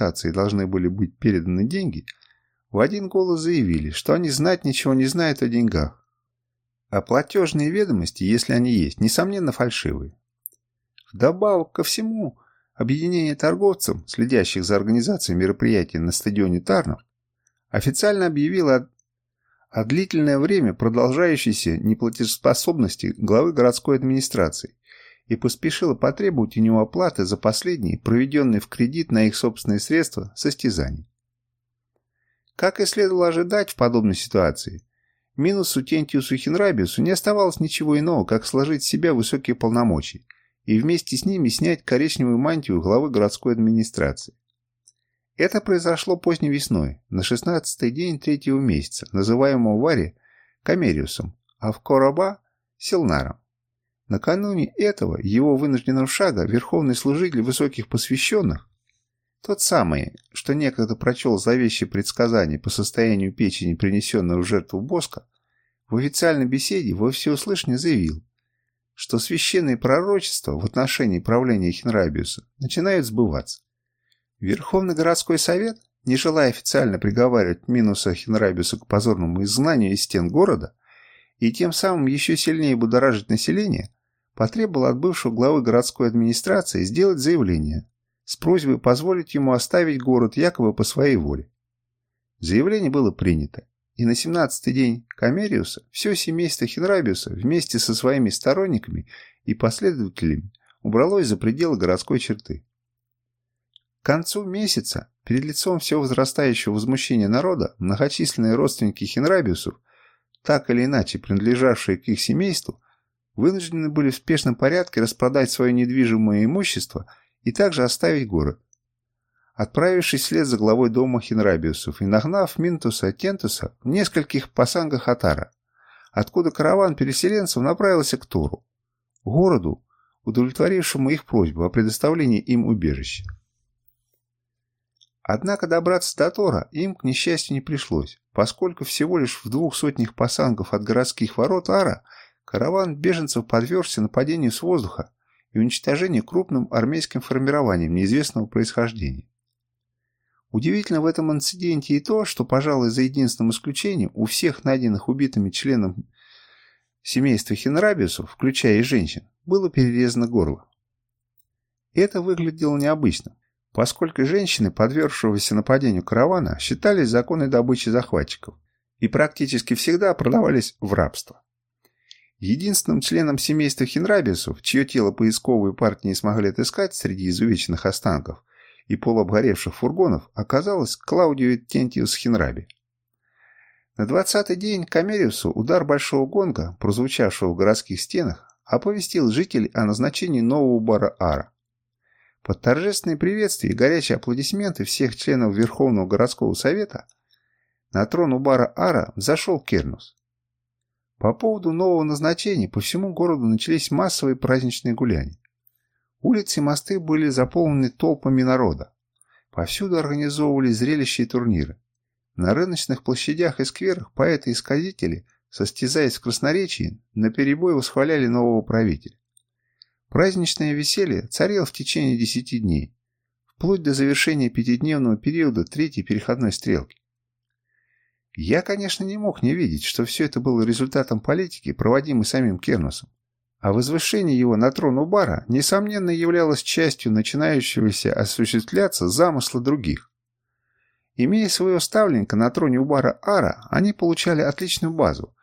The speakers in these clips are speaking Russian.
комплектации должны были быть переданы деньги, в один голос заявили, что они знать ничего не знают о деньгах. А платежные ведомости, если они есть, несомненно фальшивые. Вдобавок ко всему, объединение торговцев, следящих за организацией мероприятий на стадионе Тарнов, официально объявило о длительное время продолжающейся неплатежеспособности главы городской администрации и поспешила потребовать у него оплаты за последние, проведенные в кредит на их собственные средства, состязания. Как и следовало ожидать в подобной ситуации, минусу Тентиусу Хинрабиусу не оставалось ничего иного, как сложить в себя высокие полномочия и вместе с ними снять коричневую мантию главы городской администрации. Это произошло поздней весной, на 16-й день третьего месяца, называемого Варе Камериусом, а в Короба – Силнаром. Накануне этого его вынужденного шага верховный служитель высоких посвященных, тот самый, что некогда прочел зловещие предсказания по состоянию печени, принесенного в жертву Боска, в официальной беседе во всеуслышание заявил, что священные пророчества в отношении правления Хенрабиуса начинают сбываться. Верховный городской совет, не желая официально приговаривать Минуса Хенрабиуса к позорному изгнанию из стен города и тем самым еще сильнее будоражить население, потребовал от бывшего главы городской администрации сделать заявление с просьбой позволить ему оставить город якобы по своей воле. Заявление было принято, и на 17-й день Камериуса все семейство Хенрабиуса вместе со своими сторонниками и последователями убралось за пределы городской черты. К концу месяца, перед лицом все возрастающего возмущения народа, многочисленные родственники Хенрабиусов, так или иначе принадлежавшие к их семейству, вынуждены были в спешном порядке распродать свое недвижимое имущество и также оставить город. Отправившись вслед за главой дома Хенрабиусов и нагнав Минтуса Тентуса в нескольких пасангах Атара, откуда караван переселенцев направился к Тору, городу, удовлетворившему их просьбу о предоставлении им убежища. Однако добраться до Тора им, к несчастью, не пришлось, поскольку всего лишь в двух сотнях пасангов от городских ворот Ара караван беженцев подвергся нападению с воздуха и уничтожению крупным армейским формированием неизвестного происхождения. Удивительно в этом инциденте и то, что, пожалуй, за единственным исключением, у всех найденных убитыми членов семейства Хенрабиусов, включая и женщин, было перерезано горло. Это выглядело необычно, поскольку женщины, подвергшегося нападению каравана, считались законной добычей захватчиков и практически всегда продавались в рабство. Единственным членом семейства Хенрабиусов, чье тело поисковые партии не смогли отыскать среди изувеченных останков и полуобгоревших фургонов, оказалась Клаудио Тентиус Хенраби. На двадцатый день Камериусу удар большого гонга, прозвучавшего в городских стенах, оповестил жителей о назначении нового бара Ара. Под торжественные приветствия и горячие аплодисменты всех членов Верховного городского совета на трон у бара Ара взошел Кернус. По поводу нового назначения по всему городу начались массовые праздничные гуляния. Улицы и мосты были заполнены толпами народа. Повсюду организовывались зрелища и турниры. На рыночных площадях и скверах поэты-исказители, состязаясь в красноречии, наперебой восхваляли нового правителя. Праздничное веселье царило в течение десяти дней, вплоть до завершения пятидневного периода третьей переходной стрелки. Я, конечно, не мог не видеть, что все это было результатом политики, проводимой самим Кернусом, а возвышение его на трон Убара, несомненно, являлось частью начинающегося осуществляться замысла других. Имея своего ставленника на троне Убара Ара, они получали отличную базу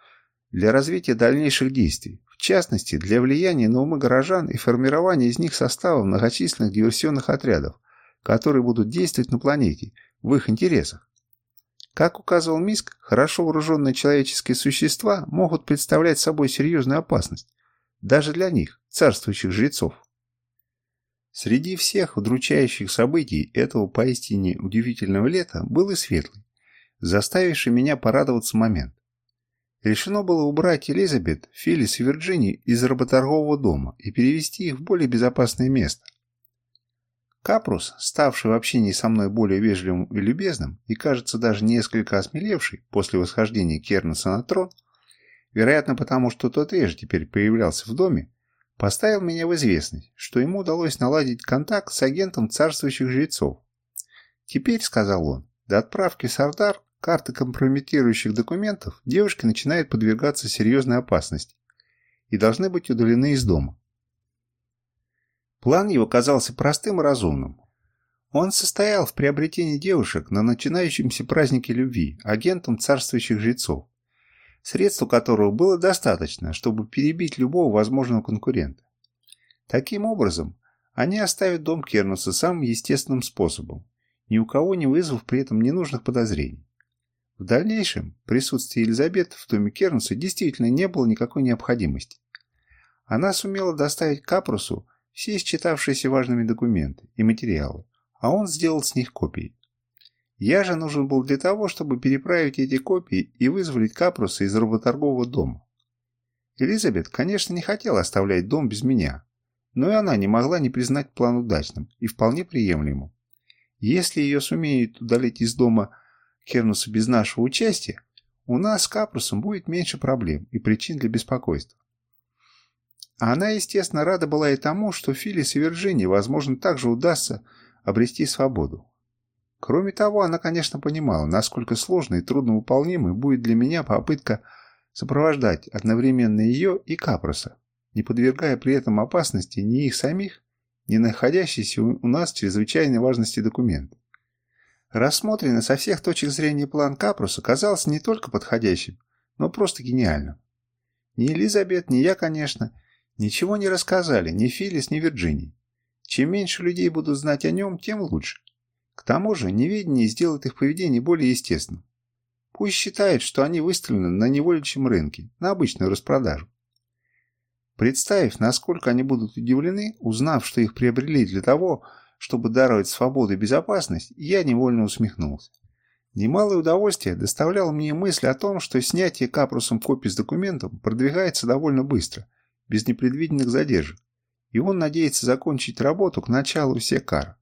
для развития дальнейших действий, в частности, для влияния на умы горожан и формирования из них состава многочисленных диверсионных отрядов, которые будут действовать на планете в их интересах. Как указывал Миск, хорошо вооруженные человеческие существа могут представлять собой серьезную опасность, даже для них, царствующих жрецов. Среди всех удручающих событий этого поистине удивительного лета был и светлый, заставивший меня порадоваться момент. Решено было убрать Элизабет, Филлис и Вирджинию из работоргового дома и перевести их в более безопасное место. Капрус, ставший в общении со мной более вежливым и любезным, и, кажется, даже несколько осмелевший после восхождения Кернеса на трон, вероятно потому, что тот реже теперь появлялся в доме, поставил меня в известность, что ему удалось наладить контакт с агентом царствующих жрецов, Теперь, сказал он, до отправки Сардар карты компрометирующих документов девушки начинают подвергаться серьезной опасности и должны быть удалены из дома. План его казался простым и разумным. Он состоял в приобретении девушек на начинающемся празднике любви агентом царствующих жрецов, средств которого было достаточно, чтобы перебить любого возможного конкурента. Таким образом, они оставят дом Кернуса самым естественным способом, ни у кого не вызвав при этом ненужных подозрений. В дальнейшем присутствие Елизаветы в доме Кернуса действительно не было никакой необходимости. Она сумела доставить Капрусу все исчитавшиеся важными документы и материалы, а он сделал с них копии. Я же нужен был для того, чтобы переправить эти копии и вызволить Капруса из работоргового дома. Элизабет, конечно, не хотела оставлять дом без меня, но и она не могла не признать план удачным и вполне приемлемым. Если ее сумеют удалить из дома Кернуса без нашего участия, у нас с Капрусом будет меньше проблем и причин для беспокойства. А она, естественно, рада была и тому, что Филлис и Вирджинии, возможно, также удастся обрести свободу. Кроме того, она, конечно, понимала, насколько сложной и трудновыполнимой будет для меня попытка сопровождать одновременно ее и Капроса, не подвергая при этом опасности ни их самих, ни находящиеся у нас чрезвычайной важности документ. Рассмотренный со всех точек зрения план Капруса казался не только подходящим, но просто гениальным. Ни Элизабет, ни я, конечно, Ничего не рассказали ни Филлис, ни Вирджинии. Чем меньше людей будут знать о нем, тем лучше. К тому же неведение сделает их поведение более естественным. Пусть считают, что они выставлены на невольничьем рынке, на обычную распродажу. Представив, насколько они будут удивлены, узнав, что их приобрели для того, чтобы даровать свободу и безопасность, я невольно усмехнулся. Немалое удовольствие доставляло мне мысль о том, что снятие капрусом копий с документом продвигается довольно быстро – без непредвиденных задержек, и он надеется закончить работу к началу Секара.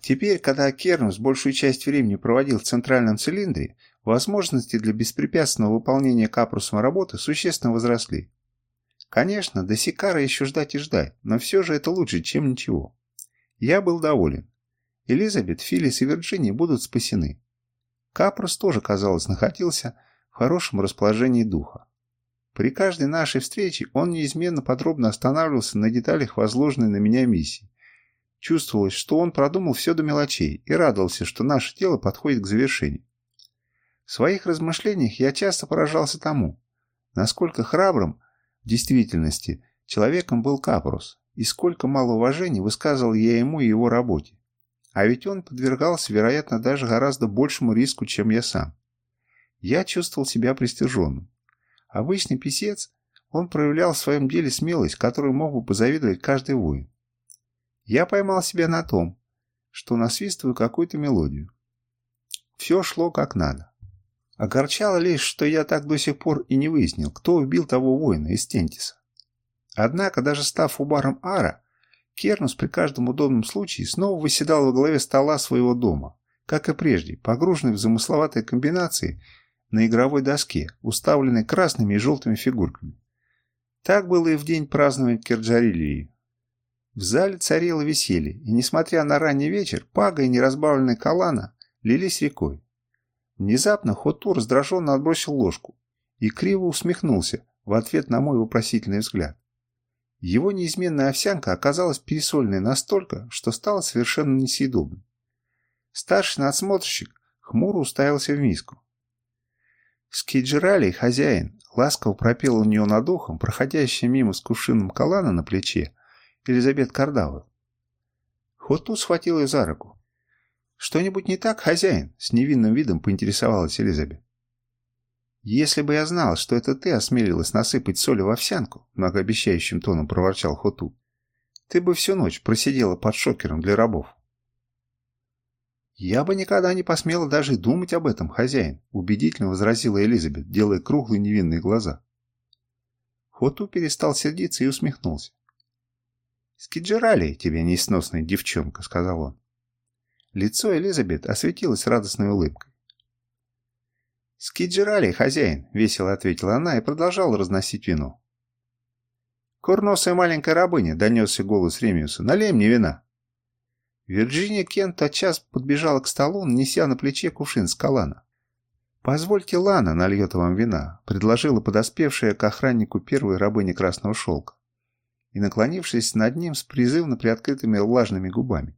Теперь, когда Кернус большую часть времени проводил в центральном цилиндре, возможности для беспрепятственного выполнения капрусом работы существенно возросли. Конечно, до Сикара еще ждать и ждать, но все же это лучше, чем ничего. Я был доволен. Элизабет, Филлис и Вирджиния будут спасены. Капрос тоже, казалось, находился в хорошем расположении духа. При каждой нашей встрече он неизменно подробно останавливался на деталях возложенной на меня миссии. Чувствовалось, что он продумал все до мелочей и радовался, что наше дело подходит к завершению. В своих размышлениях я часто поражался тому, насколько храбрым в действительности человеком был Капрус, и сколько мало уважения высказывал я ему и его работе. А ведь он подвергался, вероятно, даже гораздо большему риску, чем я сам. Я чувствовал себя пристыженным. Обычный писец, он проявлял в своем деле смелость, которой мог бы позавидовать каждый воин. Я поймал себя на том, что насвистываю какую-то мелодию. Все шло как надо. Огорчало лишь, что я так до сих пор и не выяснил, кто убил того воина из Тентиса. Однако, даже став убаром Ара, Кернус при каждом удобном случае снова выседал во главе стола своего дома, как и прежде, погруженный в замысловатые комбинации на игровой доске, уставленной красными и желтыми фигурками. Так было и в день празднования Керджарилии. В зале царило веселье, и, несмотря на ранний вечер, Пага и неразбавленная Калана лились рекой. Внезапно Хоту раздраженно отбросил ложку и криво усмехнулся в ответ на мой вопросительный взгляд. Его неизменная овсянка оказалась пересоленной настолько, что стала совершенно несъедобной. Старший надсмотрщик хмуро уставился в миску. Скиджирали, хозяин, ласково пропел у нее над ухом, проходящая мимо с кувшином калана на плече, Елизабет Кардава. Хоту схватил ее за руку. «Что-нибудь не так, хозяин?» — с невинным видом поинтересовалась Елизабет. «Если бы я знал, что это ты осмелилась насыпать соли в овсянку», — многообещающим тоном проворчал Хоту, «ты бы всю ночь просидела под шокером для рабов». «Я бы никогда не посмела даже думать об этом, хозяин», — убедительно возразила Элизабет, делая круглые невинные глаза. Хоту перестал сердиться и усмехнулся. «Скиджирали тебе, несносная девчонка», — сказал он. Лицо Элизабет осветилось радостной улыбкой. «Скиджирали, хозяин», — весело ответила она и продолжала разносить вино. «Курносая маленькая рабыня», — донесся голос Ремиуса, — «налей мне вина». Вирджиния Кент тотчас подбежала к столу, неся на плече кувшин с калана. «Позвольте, Лана нальет вам вина», — предложила подоспевшая к охраннику первой рабыни красного шелка и, наклонившись над ним с призывно приоткрытыми влажными губами.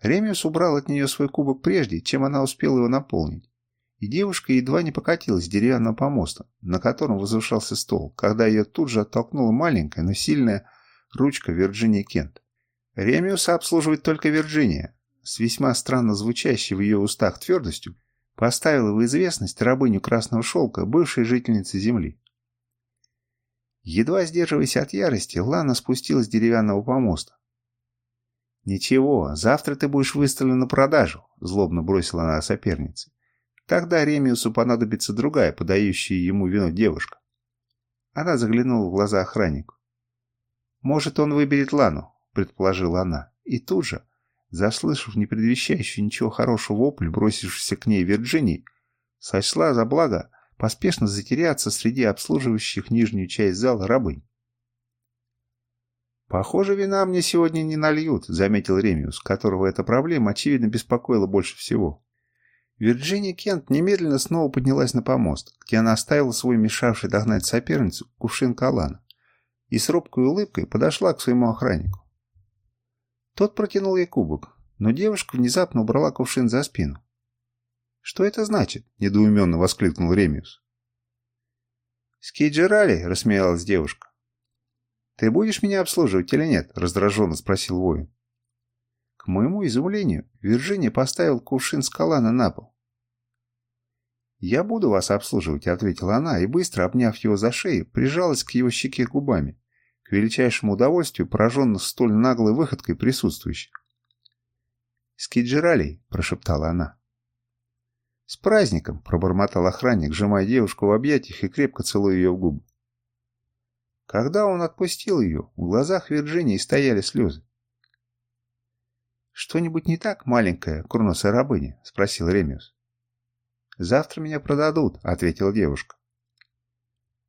Ремиус убрал от нее свой кубок прежде, чем она успела его наполнить, и девушка едва не покатилась с деревянного помоста, на котором возвышался стол, когда ее тут же оттолкнула маленькая, но сильная ручка Вирджинии Кент. Ремиуса обслуживает только Вирджиния, с весьма странно звучащей в ее устах твердостью, поставила в известность рабыню Красного Шелка, бывшей жительницы Земли. Едва сдерживаясь от ярости, Лана спустилась с деревянного помоста. «Ничего, завтра ты будешь выставлен на продажу», — злобно бросила она сопернице. «Тогда Ремиусу понадобится другая, подающая ему вино девушка». Она заглянула в глаза охраннику. «Может, он выберет Лану», — предположила она. И тут же, заслышав не предвещающий ничего хорошего вопль, бросившийся к ней Вирджинии, сочла за благо поспешно затеряться среди обслуживающих нижнюю часть зала рабынь. «Похоже, вина мне сегодня не нальют», — заметил Ремиус, которого эта проблема, очевидно, беспокоила больше всего. Вирджиния Кент немедленно снова поднялась на помост, где она оставила свой мешавший догнать соперницу кувшин калана, и с робкой улыбкой подошла к своему охраннику. Тот протянул ей кубок, но девушка внезапно убрала кувшин за спину. «Что это значит?» – недоуменно воскликнул Ремиус. «Скейджерали?» – рассмеялась девушка. «Ты будешь меня обслуживать или нет?» – раздраженно спросил воин. К моему изумлению, Вирджиния поставил кувшин с калана на пол. «Я буду вас обслуживать», — ответила она, и, быстро обняв его за шею, прижалась к его щеке губами, к величайшему удовольствию, пораженных столь наглой выходкой присутствующих. «Скиджиралей», — прошептала она. «С праздником!» — пробормотал охранник, сжимая девушку в объятиях и крепко целуя ее в губы. Когда он отпустил ее, в глазах Вирджинии стояли слезы. «Что-нибудь не так, маленькая курносая рабыня?» — спросил Ремиус. «Завтра меня продадут», — ответила девушка.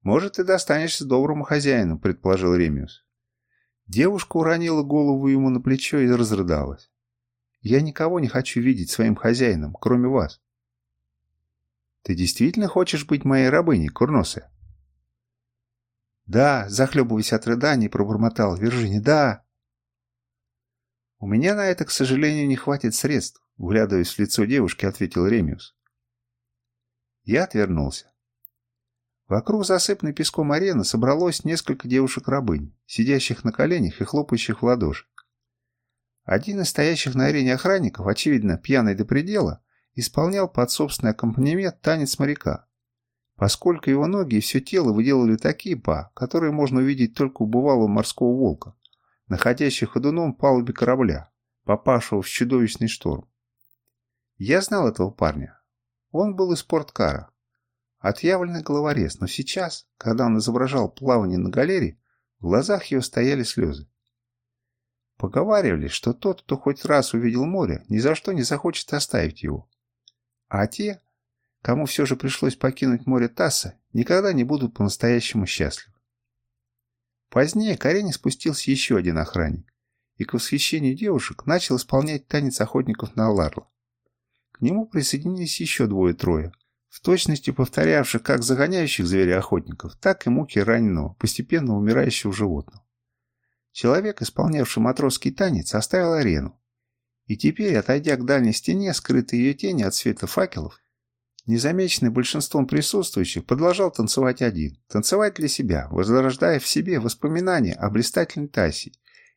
«Может, ты достанешься доброму хозяину», — предположил Ремиус. Девушка уронила голову ему на плечо и разрыдалась. «Я никого не хочу видеть своим хозяином, кроме вас». «Ты действительно хочешь быть моей рабыней, курносая?» «Да», — захлебываясь от рыданий, пробормотал Виржини, «да». «У меня на это, к сожалению, не хватит средств», — вглядываясь в лицо девушки, ответил Ремиус. Я отвернулся. Вокруг засыпанной песком арены собралось несколько девушек-рабынь, сидящих на коленях и хлопающих в ладоши. Один из стоящих на арене охранников, очевидно, пьяный до предела, исполнял под собственный аккомпанемент танец моряка, поскольку его ноги и все тело выделывали такие па, которые можно увидеть только у бывалого морского волка, находящих ходуном палубе корабля, попавшего в чудовищный шторм. Я знал этого парня. Он был из спорткара. Отъявленный головорез, но сейчас, когда он изображал плавание на галере, в глазах его стояли слезы. Поговаривали, что тот, кто хоть раз увидел море, ни за что не захочет оставить его. А те, кому все же пришлось покинуть море Тасса, никогда не будут по-настоящему счастливы. Позднее к спустился еще один охранник, и к восхищению девушек начал исполнять танец охотников на Ларла. К нему присоединились еще двое-трое, в точности повторявших как загоняющих зверя охотников, так и муки раненого, постепенно умирающего животного. Человек, исполнявший матросский танец, оставил арену, и теперь, отойдя к дальней стене, скрытой ее тени от света факелов, незамеченный большинством присутствующих, продолжал танцевать один. Танцевать для себя, возрождая в себе воспоминания о блистательной Тасе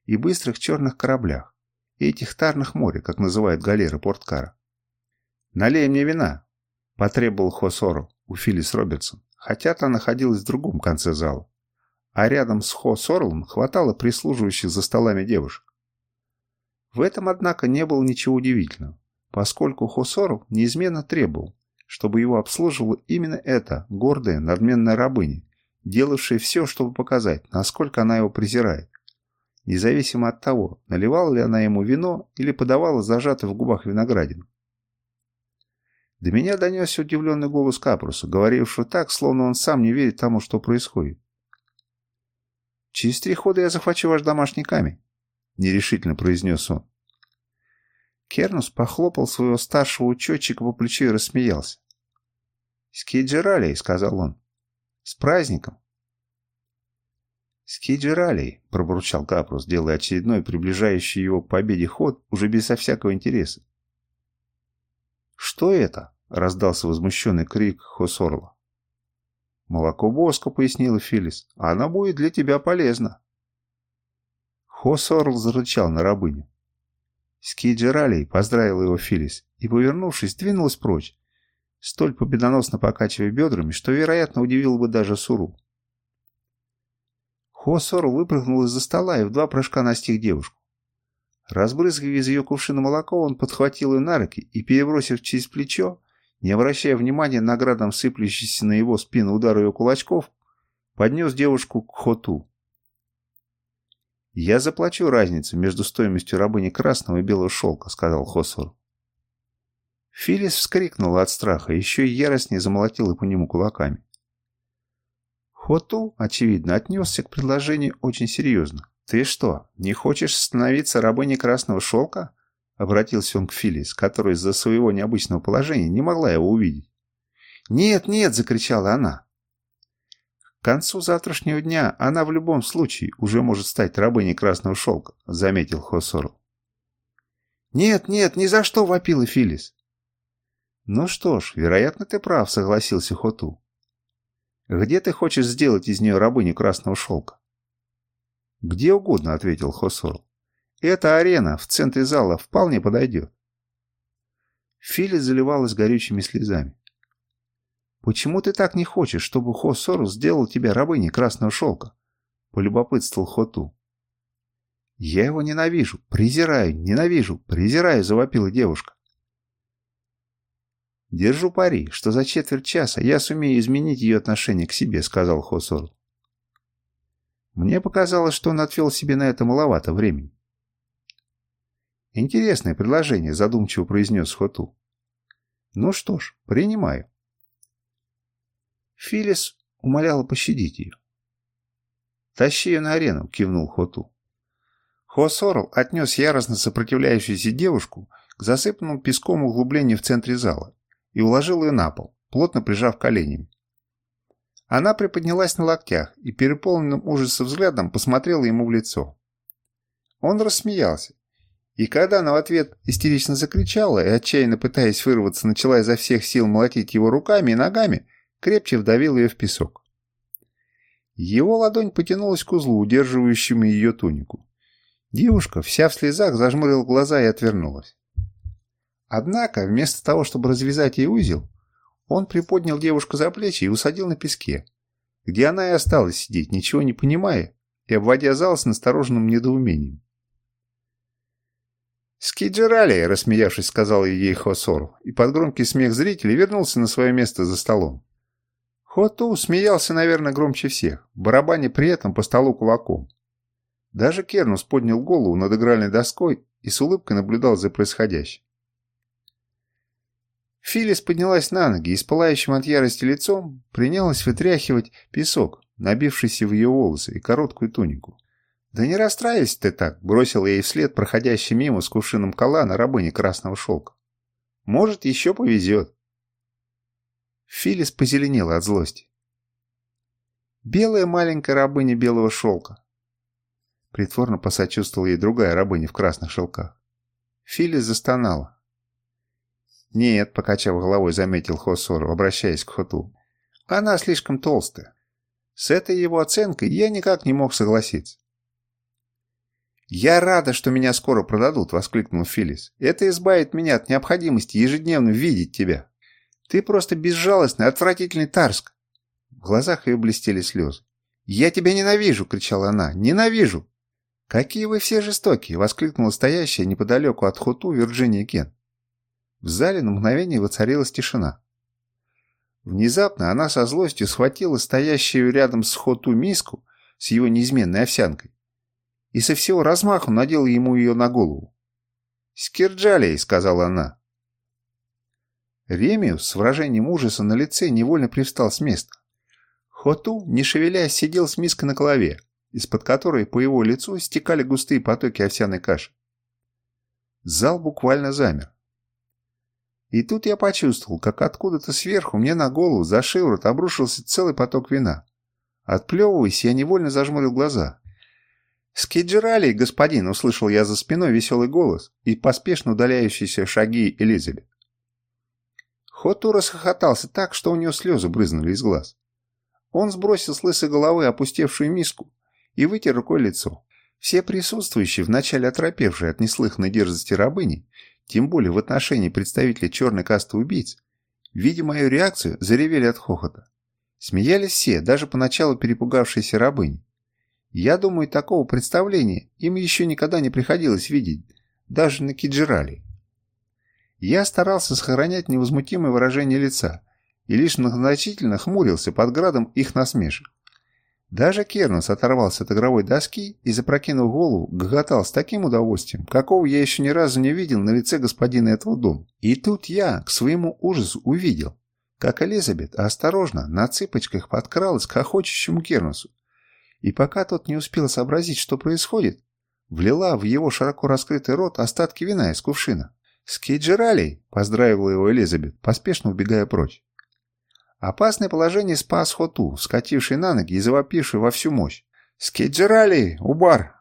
и быстрых черных кораблях, и этих тарных моря, как называют галеры Порткара. «Налей мне вина», — потребовал Хо у Филлис Робертсон, хотя та находилась в другом конце зала. А рядом с Хо Сорлом хватало прислуживающих за столами девушек. В этом, однако, не было ничего удивительного, поскольку Хо Сорл неизменно требовал, чтобы его обслуживала именно эта гордая, надменная рабыня, делавшая все, чтобы показать, насколько она его презирает, независимо от того, наливала ли она ему вино или подавала зажатый в губах виноградину. До меня донесся удивленный голос Капруса, говорившего так, словно он сам не верит тому, что происходит. «Через три хода я захвачу ваш домашний камень», — нерешительно произнес он. Кернус похлопал своего старшего учетчика по плечу и рассмеялся. «Скиджералей», — сказал он. «С праздником!» «Скиджералей», — пробурчал Капрус, делая очередной приближающий его к победе ход уже безо всякого интереса. «Что это?» — раздался возмущенный крик Хосорла. «Молоко Боска», — пояснила Филис. «Она будет для тебя полезна». Хосорл зарычал на рабыню. Скиджералей поздравил его Филис и, повернувшись, двинулась прочь, столь победоносно покачивая бедрами, что, вероятно, удивил бы даже Суру. Хосорл выпрыгнул из-за стола и в два прыжка настиг девушку. Разбрызгивая из ее кувшина молоко, он подхватил ее на руки и, перебросив через плечо, не обращая внимания на градом сыплющийся на его спину удар ее кулачков, поднес девушку к хоту. «Я заплачу разницу между стоимостью рабыни красного и белого шелка», — сказал Хосор. Филис вскрикнула от страха, еще и яростнее замолотила по нему кулаками. Хоту, очевидно, отнесся к предложению очень серьезно. «Ты что, не хочешь становиться рабыней красного шелка?» Обратился он к Филис, которая из-за своего необычного положения не могла его увидеть. «Нет, нет!» — закричала она. К концу завтрашнего дня она в любом случае уже может стать рабыней красного шелка, заметил Хосорл. «Нет, нет, ни за что!» — вопила Филис. «Ну что ж, вероятно, ты прав», — согласился Хоту. «Где ты хочешь сделать из нее рабыню красного шелка?» «Где угодно», — ответил Хосорл. Эта арена в центре зала вполне подойдет. Филя заливалась горючими слезами. «Почему ты так не хочешь, чтобы Хо Сорус сделал тебя рабыней красного шелка?» — полюбопытствовал Хоту. «Я его ненавижу, презираю, ненавижу, презираю», — завопила девушка. «Держу пари, что за четверть часа я сумею изменить ее отношение к себе», — сказал Хосор. Мне показалось, что он отвел себе на это маловато времени. «Интересное предложение», — задумчиво произнес Хоту. «Ну что ж, принимаю». Филис умоляла пощадить ее. «Тащи ее на арену», — кивнул Хоту. Хосорл отнес яростно сопротивляющуюся девушку к засыпанному песком углублению в центре зала и уложил ее на пол, плотно прижав коленями. Она приподнялась на локтях и переполненным ужасом взглядом посмотрела ему в лицо. Он рассмеялся, и когда она в ответ истерично закричала и, отчаянно пытаясь вырваться, начала изо всех сил молотить его руками и ногами, крепче вдавил ее в песок. Его ладонь потянулась к узлу, удерживающему ее тунику. Девушка, вся в слезах, зажмурила глаза и отвернулась. Однако, вместо того, чтобы развязать ей узел, он приподнял девушку за плечи и усадил на песке, где она и осталась сидеть, ничего не понимая и обводя зал с настороженным недоумением. «Скиджерали!» – рассмеявшись, сказал ей Хосор, и под громкий смех зрителей вернулся на свое место за столом. Хоту смеялся, наверное, громче всех, барабаня при этом по столу кулаком. Даже Кернус поднял голову над игральной доской и с улыбкой наблюдал за происходящим. Филис поднялась на ноги и с пылающим от ярости лицом принялась вытряхивать песок, набившийся в ее волосы и короткую тунику. «Да не расстраивайся ты так», — бросил ей вслед проходящий мимо с кувшином кола на рабыне красного шелка. «Может, еще повезет». Филис позеленела от злости. «Белая маленькая рабыня белого шелка». Притворно посочувствовала ей другая рабыня в красных шелках. Филис застонала. «Нет», — покачав головой, заметил Хосор, обращаясь к Хоту. «Она слишком толстая. С этой его оценкой я никак не мог согласиться. «Я рада, что меня скоро продадут», — воскликнул Филлис. «Это избавит меня от необходимости ежедневно видеть тебя. Ты просто безжалостный, отвратительный Тарск». В глазах ее блестели слезы. «Я тебя ненавижу!» — кричала она. «Ненавижу!» «Какие вы все жестокие!» — воскликнула стоящая неподалеку от Хоту Вирджиния Кен. В зале на мгновение воцарилась тишина. Внезапно она со злостью схватила стоящую рядом с Хоту миску с его неизменной овсянкой и со всего размаху надела ему ее на голову. «Скирджалей», — сказала она. Ремиус с выражением ужаса на лице невольно привстал с места. Хоту, не шевелясь, сидел с миской на голове, из-под которой по его лицу стекали густые потоки овсяной каши. Зал буквально замер. И тут я почувствовал, как откуда-то сверху мне на голову за шиворот обрушился целый поток вина. Отплевываясь, я невольно зажмурил глаза. «Скиджерали, господин!» — услышал я за спиной веселый голос и поспешно удаляющиеся шаги Элизабет. Хоту расхохотался так, что у него слезы брызнули из глаз. Он сбросил с лысой головы опустевшую миску и вытер рукой лицо. Все присутствующие, вначале оторопевшие от неслыханной дерзости рабыни, тем более в отношении представителей черной касты убийц, видя мою реакцию, заревели от хохота. Смеялись все, даже поначалу перепугавшиеся рабыни. Я думаю, такого представления им еще никогда не приходилось видеть, даже на Киджирале. Я старался сохранять невозмутимое выражение лица и лишь многозначительно хмурился под градом их насмешек. Даже Кернус оторвался от игровой доски и, запрокинув голову, гоготал с таким удовольствием, какого я еще ни разу не видел на лице господина этого дома. И тут я, к своему ужасу, увидел, как Элизабет осторожно на цыпочках подкралась к хохочущему Кернусу и пока тот не успел сообразить, что происходит, влила в его широко раскрытый рот остатки вина из кувшина. «С Кейджералией!» — поздравила его Элизабет, поспешно убегая прочь. Опасное положение спас Хоту, вскочивший на ноги и завопивший во всю мощь. «С Кейджералией! Убар!»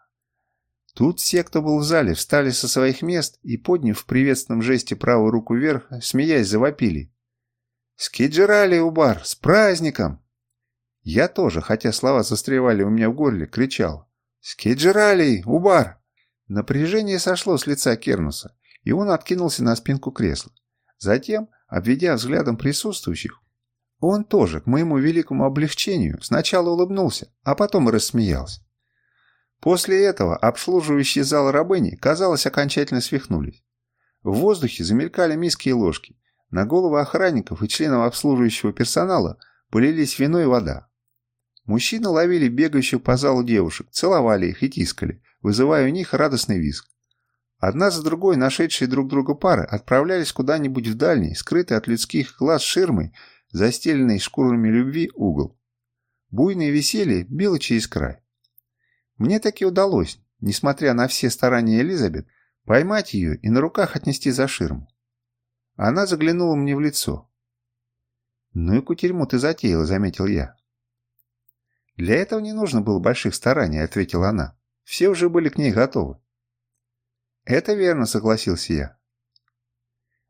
Тут все, кто был в зале, встали со своих мест и, подняв в приветственном жесте правую руку вверх, смеясь, завопили. «Скиджерали, Убар! С праздником!» Я тоже, хотя слова застревали у меня в горле, кричал. «Скиджералий! Убар!» Напряжение сошло с лица Кернуса, и он откинулся на спинку кресла. Затем, обведя взглядом присутствующих, он тоже, к моему великому облегчению, сначала улыбнулся, а потом и рассмеялся. После этого обслуживающие зал рабыни, казалось, окончательно свихнулись. В воздухе замелькали миски и ложки. На головы охранников и членов обслуживающего персонала полились вино и вода. Мужчины ловили бегающих по залу девушек, целовали их и тискали, вызывая у них радостный визг. Одна за другой нашедшие друг друга пары отправлялись куда-нибудь в дальний, скрытый от людских глаз ширмой, застеленный шкурами любви угол. Буйное веселье било через край. Мне таки удалось, несмотря на все старания Элизабет, поймать ее и на руках отнести за ширму. Она заглянула мне в лицо. «Ну и кутерьму ты затеяла», — заметил я. «Для этого не нужно было больших стараний», — ответила она. «Все уже были к ней готовы». «Это верно», — согласился я.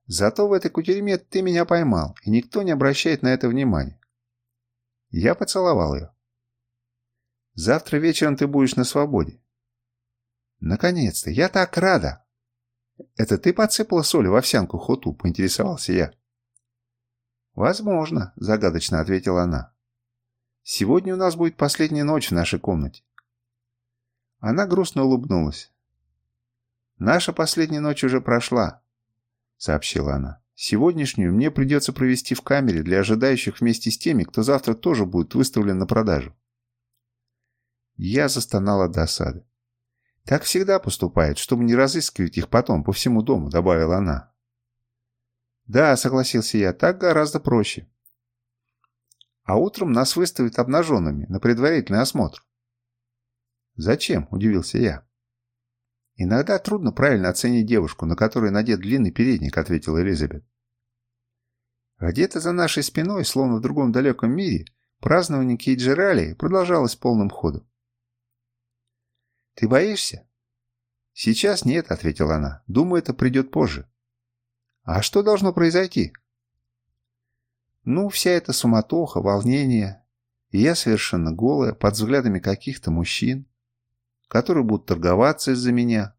«Зато в этой кутерьме ты меня поймал, и никто не обращает на это внимания». Я поцеловал ее. «Завтра вечером ты будешь на свободе». «Наконец-то! Я так рада!» «Это ты подсыпала соль в овсянку хоту?» — поинтересовался я. «Возможно», — загадочно ответила она. Сегодня у нас будет последняя ночь в нашей комнате. Она грустно улыбнулась. «Наша последняя ночь уже прошла», — сообщила она. «Сегодняшнюю мне придется провести в камере для ожидающих вместе с теми, кто завтра тоже будет выставлен на продажу». Я застонал от досады. «Так всегда поступает, чтобы не разыскивать их потом по всему дому», — добавила она. «Да», — согласился я, — «так гораздо проще а утром нас выставят обнаженными на предварительный осмотр. «Зачем?» – удивился я. «Иногда трудно правильно оценить девушку, на которой надет длинный передник», – ответила Элизабет. Где-то за нашей спиной, словно в другом далеком мире, празднование Кейджерали продолжалось полным ходом. «Ты боишься?» «Сейчас нет», — ответила она. «Думаю, это придет позже». «А что должно произойти?» Ну, вся эта суматоха, волнение, и я совершенно голая, под взглядами каких-то мужчин, которые будут торговаться из-за меня.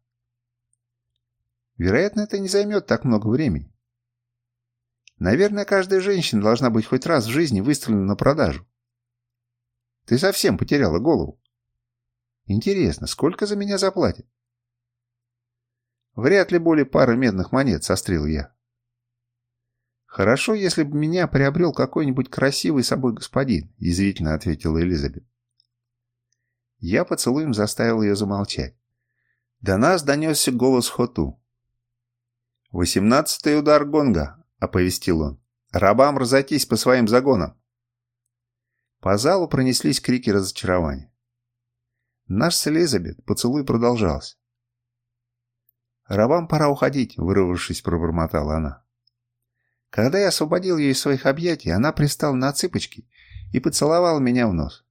Вероятно, это не займет так много времени. Наверное, каждая женщина должна быть хоть раз в жизни выставлена на продажу. Ты совсем потеряла голову. Интересно, сколько за меня заплатят? Вряд ли более пары медных монет, сострил я. «Хорошо, если бы меня приобрел какой-нибудь красивый собой господин», — язвительно ответила Элизабет. Я поцелуем заставил ее замолчать. До нас донесся голос Хоту. «Восемнадцатый удар гонга», — оповестил он. «Рабам разойтись по своим загонам». По залу пронеслись крики разочарования. Наш с Элизабет поцелуй продолжался. «Рабам пора уходить», — вырвавшись, пробормотала она. Когда я освободил ее из своих объятий, она пристала на цыпочки и поцеловала меня в нос.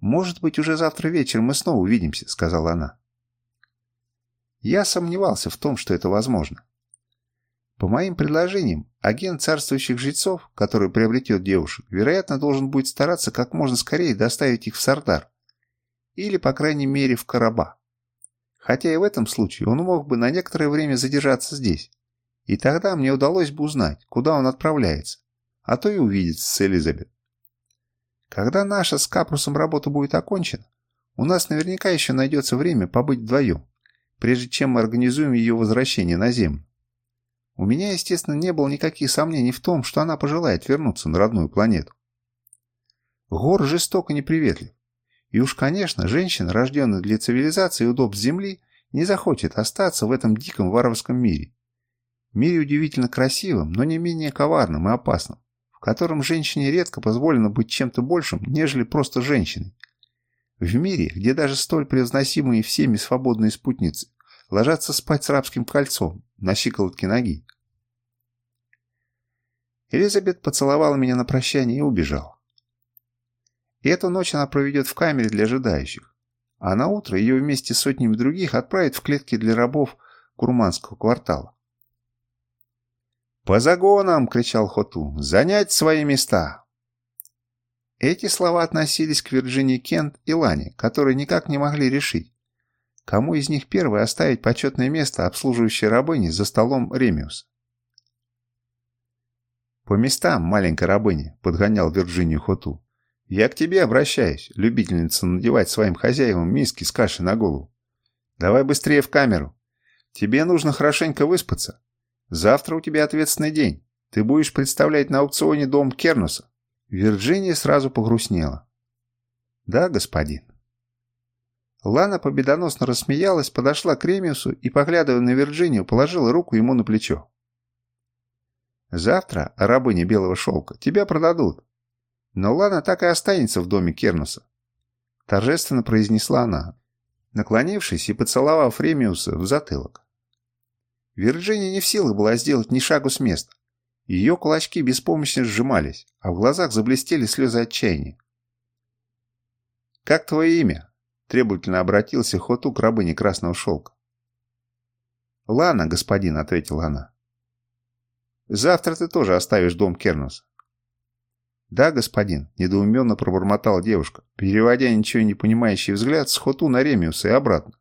«Может быть, уже завтра вечером мы снова увидимся», — сказала она. Я сомневался в том, что это возможно. По моим предложениям, агент царствующих жрецов, который приобретет девушек, вероятно, должен будет стараться как можно скорее доставить их в Сардар. Или, по крайней мере, в Караба. Хотя и в этом случае он мог бы на некоторое время задержаться здесь. И тогда мне удалось бы узнать, куда он отправляется, а то и увидеться с Элизабет. Когда наша с Капрусом работа будет окончена, у нас наверняка еще найдется время побыть вдвоем, прежде чем мы организуем ее возвращение на Землю. У меня, естественно, не было никаких сомнений в том, что она пожелает вернуться на родную планету. Гор жесток и неприветлив. И уж, конечно, женщина, рожденная для цивилизации и удобств Земли, не захочет остаться в этом диком варварском мире. Мире удивительно красивым, но не менее коварным и опасным, в котором женщине редко позволено быть чем-то большим, нежели просто женщиной. В мире, где даже столь превозносимые всеми свободные спутницы ложатся спать с рабским кольцом на щиколотке ноги. Элизабет поцеловала меня на прощание и убежала. И эту ночь она проведет в камере для ожидающих, а на утро ее вместе с сотнями других отправят в клетки для рабов Курманского квартала. «По загонам!» — кричал Хоту. «Занять свои места!» Эти слова относились к Вирджинии Кент и Лане, которые никак не могли решить, Кому из них первый оставить почетное место обслуживающей рабыни за столом Ремиус? «По местам, маленькая рабыня», — подгонял Вирджинию Хоту. «Я к тебе обращаюсь, любительница надевать своим хозяевам миски с кашей на голову. Давай быстрее в камеру. Тебе нужно хорошенько выспаться. Завтра у тебя ответственный день. Ты будешь представлять на аукционе дом Кернуса». Вирджиния сразу погрустнела. «Да, господин». Лана победоносно рассмеялась, подошла к Ремиусу и, поглядывая на Вирджинию, положила руку ему на плечо. «Завтра, рабыня белого шелка, тебя продадут. Но Лана так и останется в доме Кернуса», — торжественно произнесла она, наклонившись и поцеловав Ремиуса в затылок. Вирджиния не в силах была сделать ни шагу с места. Ее кулачки беспомощно сжимались, а в глазах заблестели слезы отчаяния. «Как твое имя?» Требовательно обратился Хоту к рабыне красного шелка. «Лана, господин», — ответила она. «Завтра ты тоже оставишь дом Кернуса». «Да, господин», — недоуменно пробормотала девушка, переводя ничего не понимающий взгляд с Хоту на Ремиуса и обратно.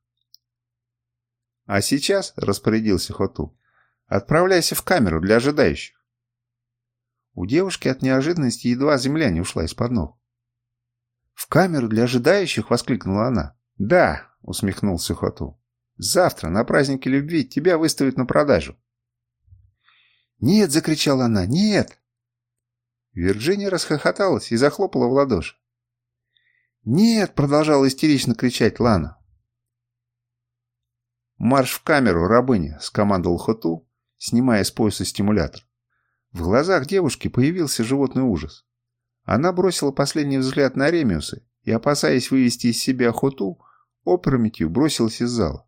«А сейчас», — распорядился Хоту, — «отправляйся в камеру для ожидающих». У девушки от неожиданности едва земля не ушла из-под ног. «В камеру для ожидающих?» — воскликнула она. «Да», — усмехнулся Хоту. «Завтра, на празднике любви, тебя выставят на продажу». «Нет!» — закричала она. «Нет!» Вирджиния расхохоталась и захлопала в ладоши. «Нет!» — продолжала истерично кричать Лана. «Марш в камеру, рабыня!» — скомандовал Хоту, снимая с пояса стимулятор. В глазах девушки появился животный ужас. Она бросила последний взгляд на Ремиуса и, опасаясь вывести из себя охоту, опрометью бросилась из зала.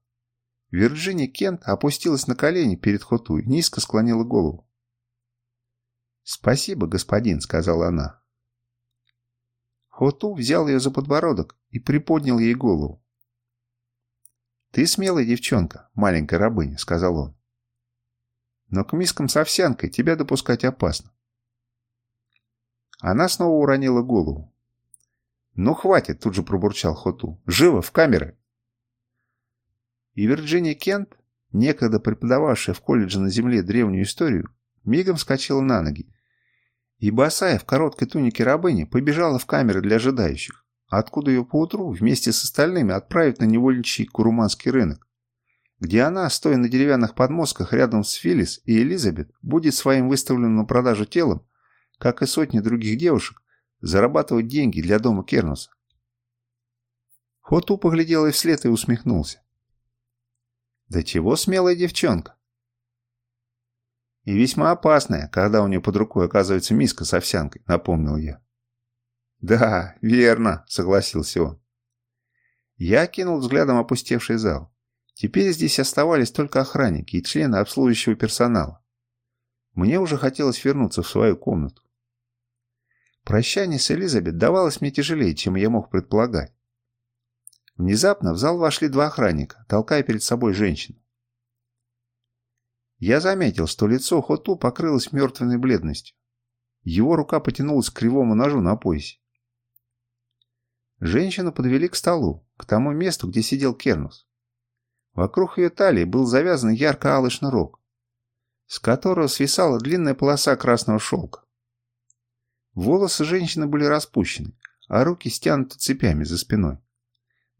Вирджиния Кент опустилась на колени перед Хоту и низко склонила голову. «Спасибо, господин», — сказала она. Хоту взял ее за подбородок и приподнял ей голову. «Ты смелая девчонка, маленькая рабыня», — сказал он. «Но к мискам с овсянкой тебя допускать опасно. Она снова уронила голову. «Ну хватит!» – тут же пробурчал Хоту. «Живо, в камеры!» И Вирджиния Кент, некогда преподававшая в колледже на земле древнюю историю, мигом вскочила на ноги. И босая в короткой тунике рабыни побежала в камеры для ожидающих, откуда ее поутру вместе с остальными отправят на невольничий Куруманский рынок, где она, стоя на деревянных подмостках рядом с Филлис и Элизабет, будет своим выставленным на продажу телом как и сотни других девушек, зарабатывать деньги для дома Кернуса. Хоту поглядел ей вслед и усмехнулся. «Да чего смелая девчонка!» «И весьма опасная, когда у нее под рукой оказывается миска с овсянкой», — напомнил я. «Да, верно», — согласился он. Я кинул взглядом опустевший зал. Теперь здесь оставались только охранники и члены обслуживающего персонала. Мне уже хотелось вернуться в свою комнату. Прощание с Элизабет давалось мне тяжелее, чем я мог предполагать. Внезапно в зал вошли два охранника, толкая перед собой женщину. Я заметил, что лицо Хоту покрылось мертвенной бледностью. Его рука потянулась к кривому ножу на поясе. Женщину подвели к столу, к тому месту, где сидел Кернус. Вокруг ее талии был завязан ярко-алый шнурок, с которого свисала длинная полоса красного шелка. Волосы женщины были распущены, а руки стянуты цепями за спиной.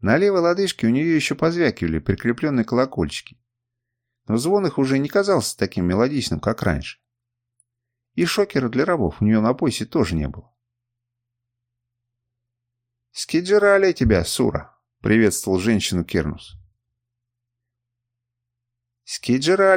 На левой лодыжке у нее еще позвякивали прикрепленные колокольчики, но звон их уже не казался таким мелодичным, как раньше. И шокера для рабов у нее на поясе тоже не было. «Скиджирали тебя, Сура!» — приветствовал женщину Кернус. «Скиджирали